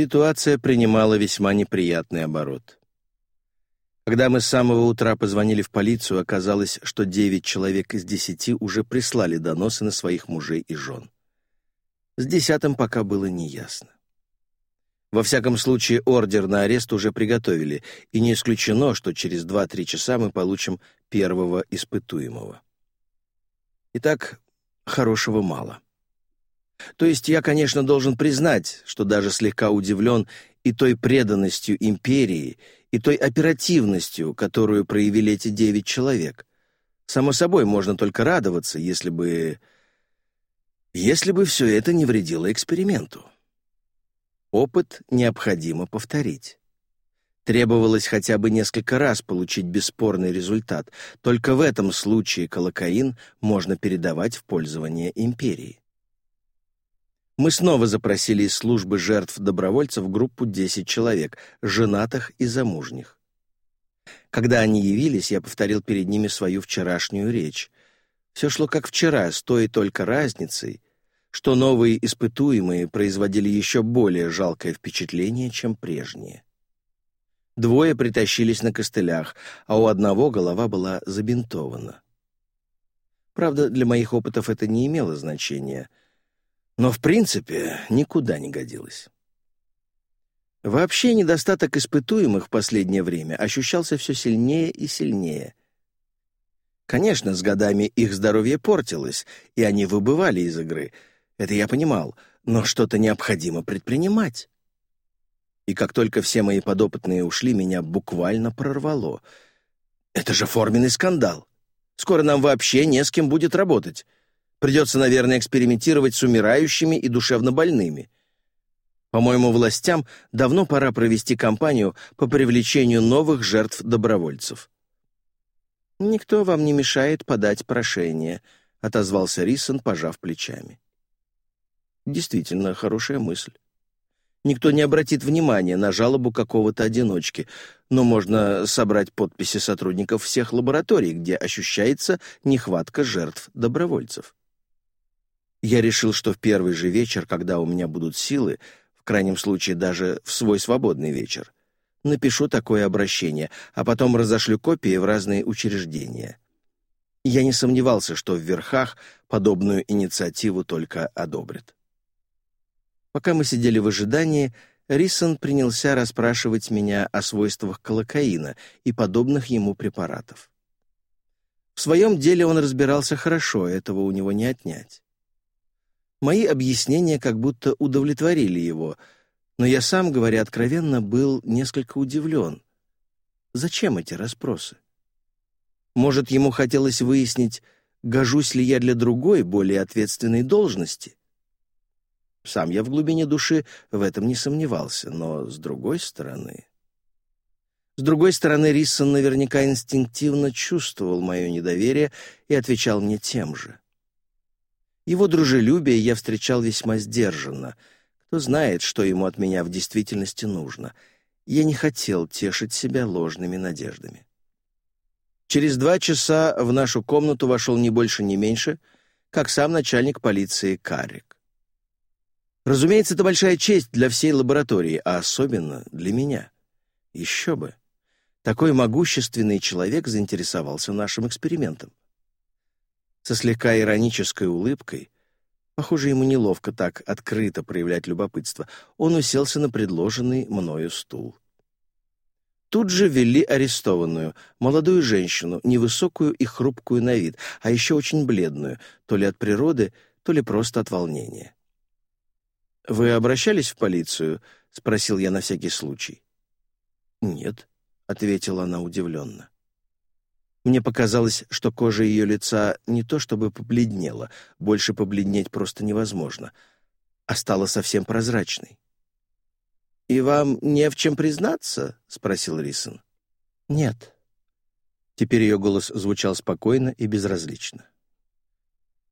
ситуация принимала весьма неприятный оборот. Когда мы с самого утра позвонили в полицию, оказалось, что девять человек из десяти уже прислали доносы на своих мужей и жен. С десятым пока было неясно. Во всяком случае, ордер на арест уже приготовили, и не исключено, что через 2-3 часа мы получим первого испытуемого. Итак, хорошего мало. То есть я, конечно, должен признать, что даже слегка удивлен и той преданностью империи, и той оперативностью, которую проявили эти девять человек. Само собой, можно только радоваться, если бы... Если бы все это не вредило эксперименту. Опыт необходимо повторить. Требовалось хотя бы несколько раз получить бесспорный результат. Только в этом случае колокаин можно передавать в пользование империи. Мы снова запросили из службы жертв добровольцев группу 10 человек, женатых и замужних. Когда они явились, я повторил перед ними свою вчерашнюю речь. Все шло как вчера, с той только разницей, что новые испытуемые производили еще более жалкое впечатление, чем прежние. Двое притащились на костылях, а у одного голова была забинтована. Правда, для моих опытов это не имело значения — но в принципе никуда не годилась. Вообще недостаток испытуемых в последнее время ощущался все сильнее и сильнее. Конечно, с годами их здоровье портилось, и они выбывали из игры. Это я понимал, но что-то необходимо предпринимать. И как только все мои подопытные ушли, меня буквально прорвало. Это же форменный скандал. Скоро нам вообще не с кем будет работать. Придется, наверное, экспериментировать с умирающими и душевно больными. По-моему, властям давно пора провести кампанию по привлечению новых жертв добровольцев. «Никто вам не мешает подать прошение», — отозвался Рисон, пожав плечами. «Действительно, хорошая мысль. Никто не обратит внимания на жалобу какого-то одиночки, но можно собрать подписи сотрудников всех лабораторий, где ощущается нехватка жертв добровольцев. Я решил, что в первый же вечер, когда у меня будут силы, в крайнем случае даже в свой свободный вечер, напишу такое обращение, а потом разошлю копии в разные учреждения. Я не сомневался, что в верхах подобную инициативу только одобрят. Пока мы сидели в ожидании, Риссон принялся расспрашивать меня о свойствах колокаина и подобных ему препаратов. В своем деле он разбирался хорошо, этого у него не отнять. Мои объяснения как будто удовлетворили его, но я сам, говоря откровенно, был несколько удивлен. Зачем эти расспросы? Может, ему хотелось выяснить, гожусь ли я для другой, более ответственной должности? Сам я в глубине души в этом не сомневался, но с другой стороны... С другой стороны, Риссон наверняка инстинктивно чувствовал мое недоверие и отвечал мне тем же. Его дружелюбие я встречал весьма сдержанно. Кто знает, что ему от меня в действительности нужно. Я не хотел тешить себя ложными надеждами. Через два часа в нашу комнату вошел не больше, не меньше, как сам начальник полиции Карик. Разумеется, это большая честь для всей лаборатории, а особенно для меня. Еще бы. Такой могущественный человек заинтересовался нашим экспериментом со слегка иронической улыбкой. Похоже, ему неловко так открыто проявлять любопытство. Он уселся на предложенный мною стул. Тут же вели арестованную, молодую женщину, невысокую и хрупкую на вид, а еще очень бледную, то ли от природы, то ли просто от волнения. «Вы обращались в полицию?» — спросил я на всякий случай. «Нет», — ответила она удивленно. Мне показалось, что кожа ее лица не то чтобы побледнела, больше побледнеть просто невозможно, а стала совсем прозрачной. «И вам не в чем признаться?» — спросил Рисон. «Нет». Теперь ее голос звучал спокойно и безразлично.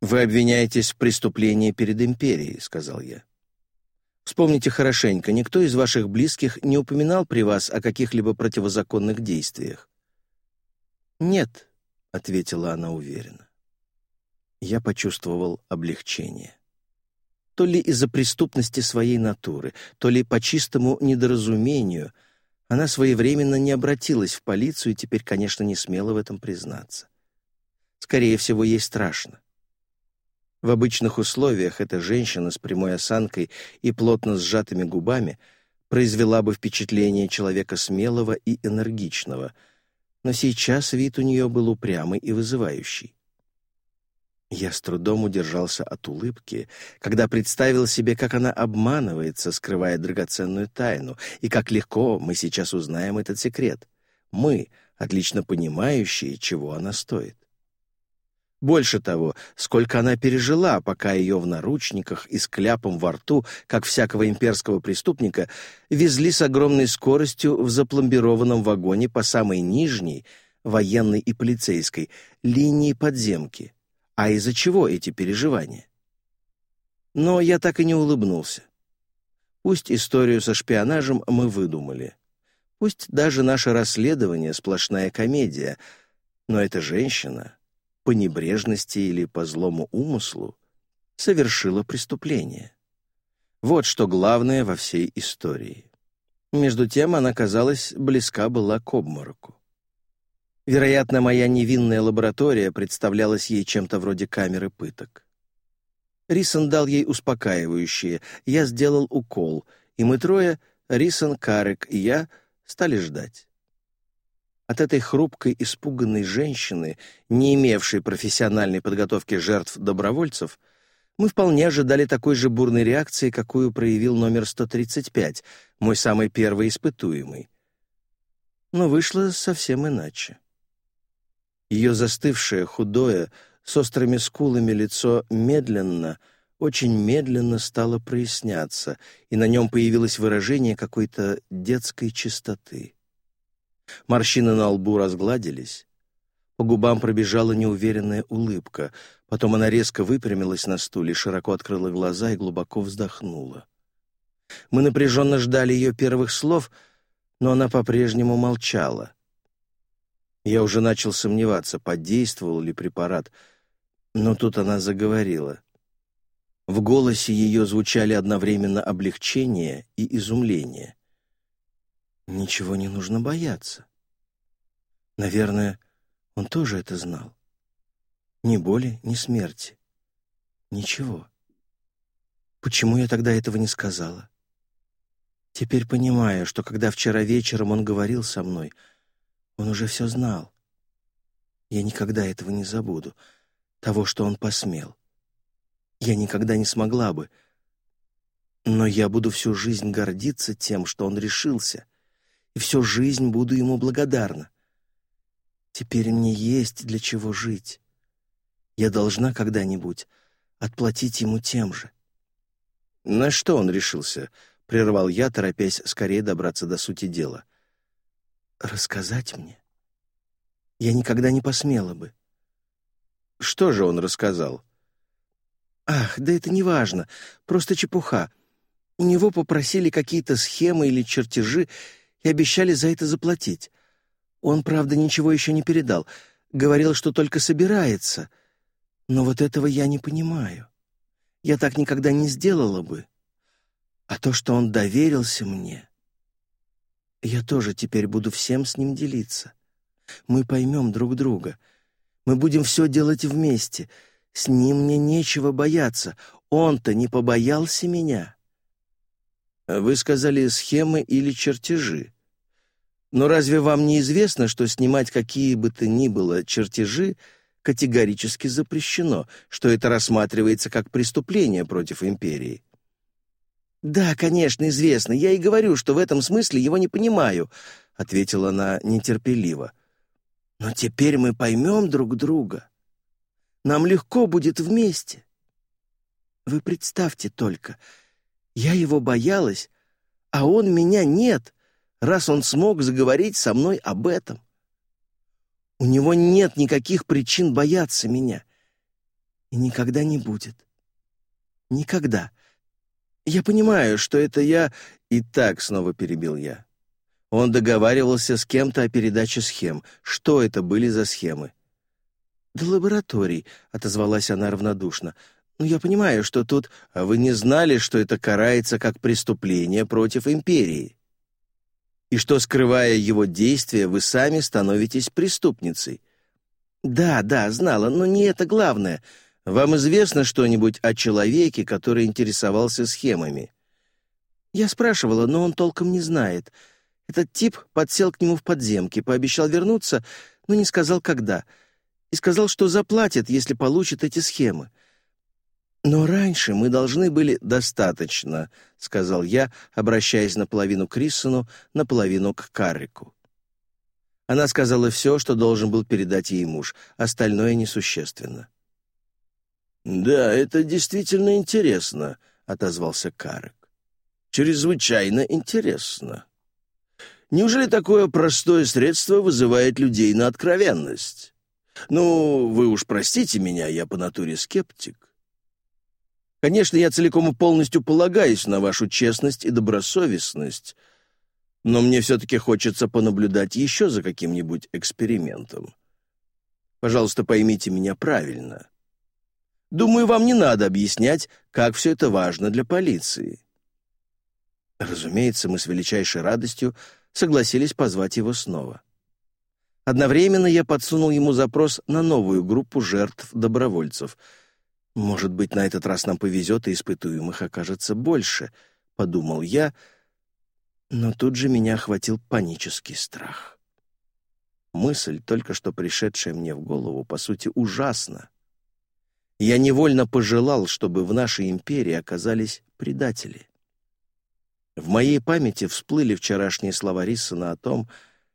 «Вы обвиняетесь в преступлении перед империей», — сказал я. «Вспомните хорошенько, никто из ваших близких не упоминал при вас о каких-либо противозаконных действиях. «Нет», — ответила она уверенно. Я почувствовал облегчение. То ли из-за преступности своей натуры, то ли по чистому недоразумению, она своевременно не обратилась в полицию и теперь, конечно, не смела в этом признаться. Скорее всего, ей страшно. В обычных условиях эта женщина с прямой осанкой и плотно сжатыми губами произвела бы впечатление человека смелого и энергичного — но сейчас вид у нее был упрямый и вызывающий. Я с трудом удержался от улыбки, когда представил себе, как она обманывается, скрывая драгоценную тайну, и как легко мы сейчас узнаем этот секрет. Мы, отлично понимающие, чего она стоит. Больше того, сколько она пережила, пока ее в наручниках и с кляпом во рту, как всякого имперского преступника, везли с огромной скоростью в запломбированном вагоне по самой нижней, военной и полицейской, линии подземки. А из-за чего эти переживания? Но я так и не улыбнулся. Пусть историю со шпионажем мы выдумали. Пусть даже наше расследование — сплошная комедия, но эта женщина — по небрежности или по злому умыслу совершила преступление. Вот что главное во всей истории. Между тем она, казалось, близка была к обмороку. Вероятно, моя невинная лаборатория представлялась ей чем-то вроде камеры пыток. Рисон дал ей успокаивающее, я сделал укол, и мы трое, Рисон, Карек и я, стали ждать. От этой хрупкой, испуганной женщины, не имевшей профессиональной подготовки жертв-добровольцев, мы вполне ожидали такой же бурной реакции, какую проявил номер 135, мой самый первый испытуемый. Но вышло совсем иначе. Ее застывшее, худое, с острыми скулами лицо медленно, очень медленно стало проясняться, и на нем появилось выражение какой-то детской чистоты. Морщины на лбу разгладились. По губам пробежала неуверенная улыбка. Потом она резко выпрямилась на стуле, широко открыла глаза и глубоко вздохнула. Мы напряженно ждали ее первых слов, но она по-прежнему молчала. Я уже начал сомневаться, подействовал ли препарат, но тут она заговорила. В голосе ее звучали одновременно облегчение и изумление ничего не нужно бояться. Наверное, он тоже это знал. Ни боли, ни смерти. Ничего. Почему я тогда этого не сказала? Теперь понимаю, что когда вчера вечером он говорил со мной, он уже все знал. Я никогда этого не забуду, того, что он посмел. Я никогда не смогла бы. Но я буду всю жизнь гордиться тем, что он решился, и всю жизнь буду ему благодарна. Теперь мне есть для чего жить. Я должна когда-нибудь отплатить ему тем же». «На что он решился?» — прервал я, торопясь скорее добраться до сути дела. «Рассказать мне? Я никогда не посмела бы». «Что же он рассказал?» «Ах, да это не важно, просто чепуха. У него попросили какие-то схемы или чертежи, и обещали за это заплатить. Он, правда, ничего еще не передал. Говорил, что только собирается. Но вот этого я не понимаю. Я так никогда не сделала бы. А то, что он доверился мне... Я тоже теперь буду всем с ним делиться. Мы поймем друг друга. Мы будем все делать вместе. С ним мне нечего бояться. Он-то не побоялся меня. Вы сказали схемы или чертежи. Но разве вам не известно, что снимать какие бы то ни было чертежи категорически запрещено, что это рассматривается как преступление против империи? Да, конечно, известно. Я и говорю, что в этом смысле его не понимаю, ответила она нетерпеливо. Но теперь мы поймем друг друга. Нам легко будет вместе. Вы представьте только, я его боялась, а он меня нет, раз он смог заговорить со мной об этом. У него нет никаких причин бояться меня. И никогда не будет. Никогда. Я понимаю, что это я... И так снова перебил я. Он договаривался с кем-то о передаче схем. Что это были за схемы? «До лабораторий», — отозвалась она равнодушно. Ну, я понимаю, что тут а вы не знали, что это карается как преступление против империи. И что, скрывая его действия, вы сами становитесь преступницей. Да, да, знала, но не это главное. Вам известно что-нибудь о человеке, который интересовался схемами? Я спрашивала, но он толком не знает. Этот тип подсел к нему в подземке, пообещал вернуться, но не сказал, когда. И сказал, что заплатит, если получит эти схемы. «Но раньше мы должны были...» «Достаточно», — сказал я, обращаясь наполовину к Риссону, наполовину к Каррику. Она сказала все, что должен был передать ей муж, остальное несущественно. «Да, это действительно интересно», — отозвался Каррик. «Чрезвычайно интересно. Неужели такое простое средство вызывает людей на откровенность? Ну, вы уж простите меня, я по натуре скептик. Конечно, я целиком и полностью полагаюсь на вашу честность и добросовестность, но мне все-таки хочется понаблюдать еще за каким-нибудь экспериментом. Пожалуйста, поймите меня правильно. Думаю, вам не надо объяснять, как все это важно для полиции». Разумеется, мы с величайшей радостью согласились позвать его снова. Одновременно я подсунул ему запрос на новую группу жертв-добровольцев — «Может быть, на этот раз нам повезет, и испытуемых окажется больше», — подумал я, но тут же меня охватил панический страх. Мысль, только что пришедшая мне в голову, по сути, ужасна. Я невольно пожелал, чтобы в нашей империи оказались предатели. В моей памяти всплыли вчерашние слова Риссона о том,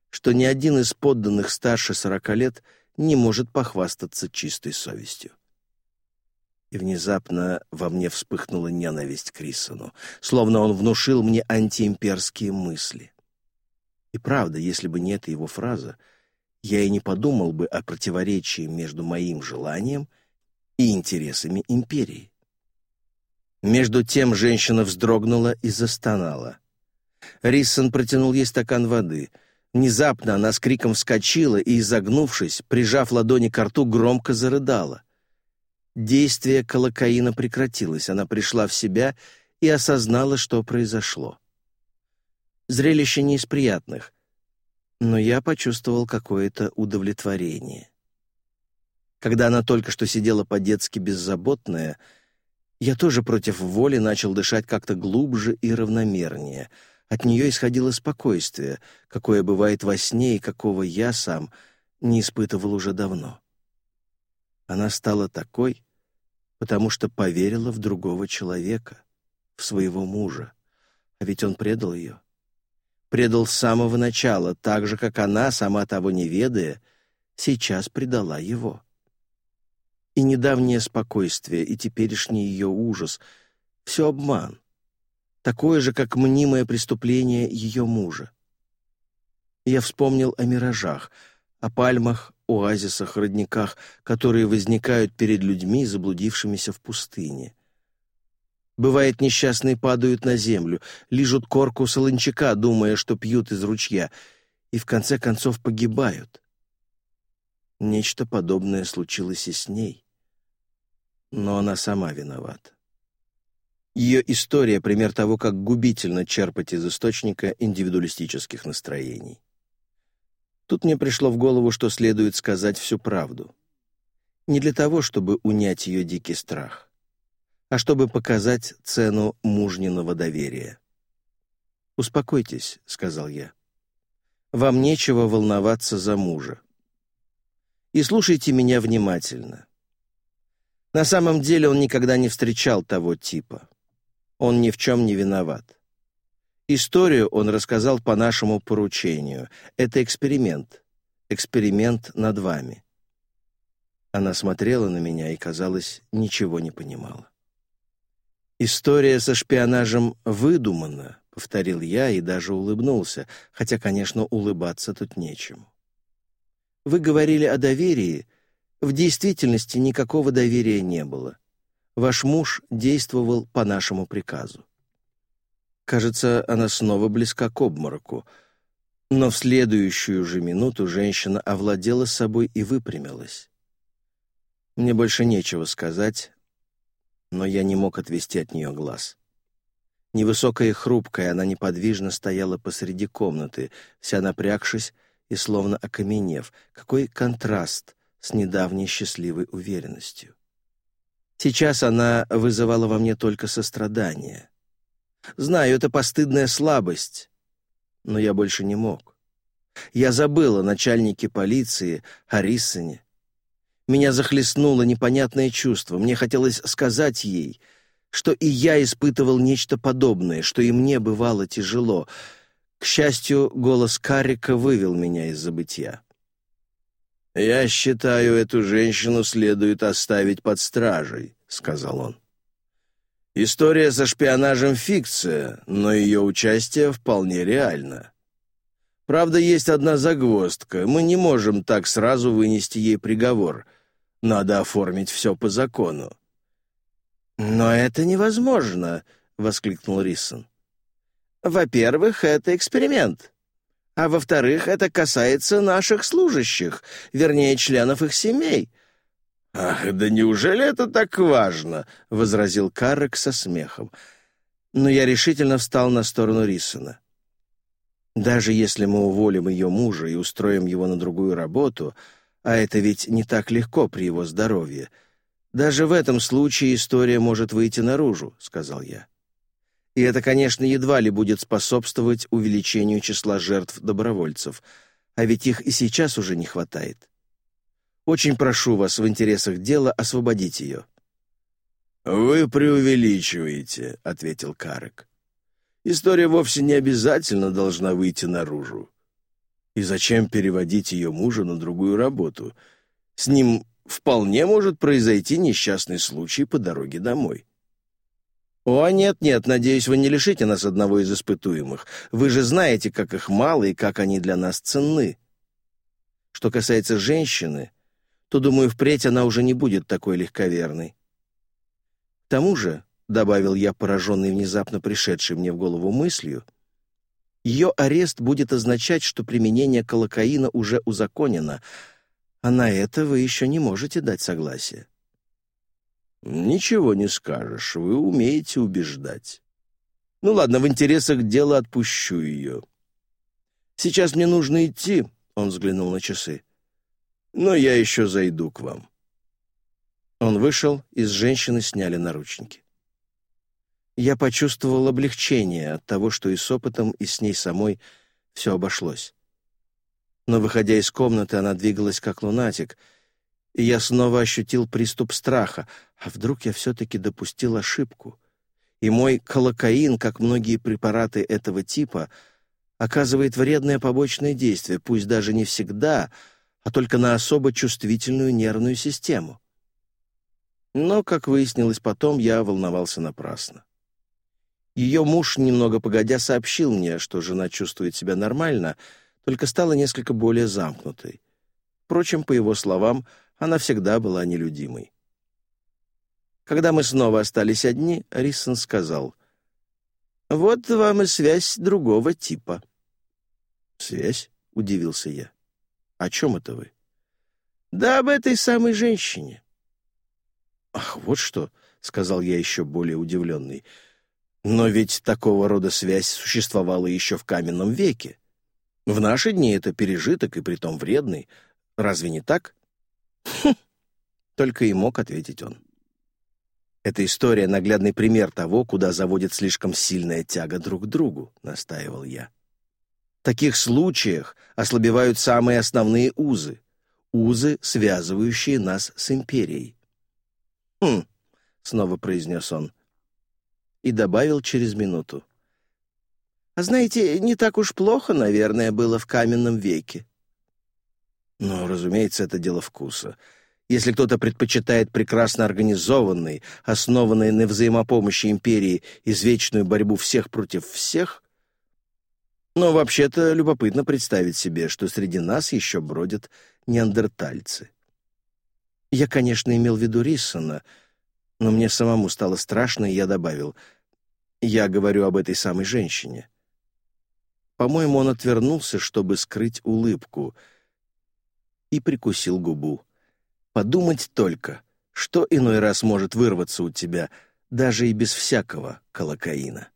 что ни один из подданных старше сорока лет не может похвастаться чистой совестью и внезапно во мне вспыхнула ненависть к Риссону, словно он внушил мне антиимперские мысли. И правда, если бы не эта его фраза, я и не подумал бы о противоречии между моим желанием и интересами империи. Между тем женщина вздрогнула и застонала. Риссон протянул ей стакан воды. Внезапно она с криком вскочила и, изогнувшись, прижав ладони к рту, громко зарыдала. Действие колокаина прекратилось, она пришла в себя и осознала, что произошло. Зрелище не из приятных, но я почувствовал какое-то удовлетворение. Когда она только что сидела по-детски беззаботная, я тоже против воли начал дышать как-то глубже и равномернее. От нее исходило спокойствие, какое бывает во сне и какого я сам не испытывал уже давно. Она стала такой, потому что поверила в другого человека, в своего мужа. А ведь он предал ее. Предал с самого начала, так же, как она, сама того не ведая, сейчас предала его. И недавнее спокойствие, и теперешний ее ужас — все обман, такое же, как мнимое преступление ее мужа. Я вспомнил о миражах, о пальмах, оазисах, родниках, которые возникают перед людьми, заблудившимися в пустыне. Бывает, несчастные падают на землю, лижут корку солончака, думая, что пьют из ручья, и в конце концов погибают. Нечто подобное случилось и с ней. Но она сама виновата. Ее история — пример того, как губительно черпать из источника индивидуалистических настроений. Тут мне пришло в голову, что следует сказать всю правду. Не для того, чтобы унять ее дикий страх, а чтобы показать цену мужниного доверия. «Успокойтесь», — сказал я. «Вам нечего волноваться за мужа. И слушайте меня внимательно. На самом деле он никогда не встречал того типа. Он ни в чем не виноват. Историю он рассказал по нашему поручению. Это эксперимент. Эксперимент над вами. Она смотрела на меня и, казалось, ничего не понимала. «История со шпионажем выдумана», — повторил я и даже улыбнулся, хотя, конечно, улыбаться тут нечем. «Вы говорили о доверии. В действительности никакого доверия не было. Ваш муж действовал по нашему приказу. Кажется, она снова близка к обмороку. Но в следующую же минуту женщина овладела собой и выпрямилась. Мне больше нечего сказать, но я не мог отвести от нее глаз. Невысокая и хрупкая, она неподвижно стояла посреди комнаты, вся напрягшись и словно окаменев. Какой контраст с недавней счастливой уверенностью. Сейчас она вызывала во мне только сострадание — Знаю, это постыдная слабость. Но я больше не мог. Я забыл о начальнике полиции, Харисоне. Меня захлестнуло непонятное чувство. Мне хотелось сказать ей, что и я испытывал нечто подобное, что и мне бывало тяжело. К счастью, голос Карика вывел меня из забытья. «Я считаю, эту женщину следует оставить под стражей», — сказал он. История со шпионажем — фикция, но ее участие вполне реально. Правда, есть одна загвоздка. Мы не можем так сразу вынести ей приговор. Надо оформить все по закону. «Но это невозможно», — воскликнул Рисон. «Во-первых, это эксперимент. А во-вторых, это касается наших служащих, вернее, членов их семей. «Ах, да неужели это так важно?» — возразил Каррек со смехом. Но я решительно встал на сторону Рисона. «Даже если мы уволим ее мужа и устроим его на другую работу, а это ведь не так легко при его здоровье, даже в этом случае история может выйти наружу», — сказал я. «И это, конечно, едва ли будет способствовать увеличению числа жертв добровольцев, а ведь их и сейчас уже не хватает». Очень прошу вас в интересах дела освободить ее». «Вы преувеличиваете», — ответил Карек. «История вовсе не обязательно должна выйти наружу. И зачем переводить ее мужа на другую работу? С ним вполне может произойти несчастный случай по дороге домой». «О, нет-нет, надеюсь, вы не лишите нас одного из испытуемых. Вы же знаете, как их мало и как они для нас ценны. Что касается женщины, то, думаю, впредь она уже не будет такой легковерной. К тому же, — добавил я, пораженный внезапно пришедшей мне в голову мыслью, — ее арест будет означать, что применение колокаина уже узаконено, а на это вы еще не можете дать согласие. «Ничего не скажешь, вы умеете убеждать. Ну ладно, в интересах дела отпущу ее. Сейчас мне нужно идти», — он взглянул на часы но я еще зайду к вам». Он вышел, и с женщины сняли наручники. Я почувствовал облегчение от того, что и с опытом, и с ней самой все обошлось. Но, выходя из комнаты, она двигалась как лунатик, и я снова ощутил приступ страха, а вдруг я все-таки допустил ошибку. И мой колокаин, как многие препараты этого типа, оказывает вредное побочное действие, пусть даже не всегда — а только на особо чувствительную нервную систему. Но, как выяснилось потом, я волновался напрасно. Ее муж, немного погодя, сообщил мне, что жена чувствует себя нормально, только стала несколько более замкнутой. Впрочем, по его словам, она всегда была нелюдимой. Когда мы снова остались одни, Риссон сказал, «Вот вам и связь другого типа». «Связь?» — удивился я. О чем это вы? Да об этой самой женщине. Ах, вот что, сказал я еще более удивленный. Но ведь такого рода связь существовала еще в каменном веке. В наши дни это пережиток и притом вредный. Разве не так? Хм, только и мог ответить он. Эта история наглядный пример того, куда заводит слишком сильная тяга друг к другу, настаивал я таких случаях ослабевают самые основные узы, узы, связывающие нас с империей. «Хм», — снова произнес он. И добавил через минуту. «А знаете, не так уж плохо, наверное, было в каменном веке». Но, разумеется, это дело вкуса. Если кто-то предпочитает прекрасно организованный, основанный на взаимопомощи империи извечную борьбу всех против всех, но вообще-то любопытно представить себе, что среди нас еще бродят неандертальцы. Я, конечно, имел в виду Риссона, но мне самому стало страшно, и я добавил, я говорю об этой самой женщине. По-моему, он отвернулся, чтобы скрыть улыбку, и прикусил губу. Подумать только, что иной раз может вырваться у тебя, даже и без всякого колокаина.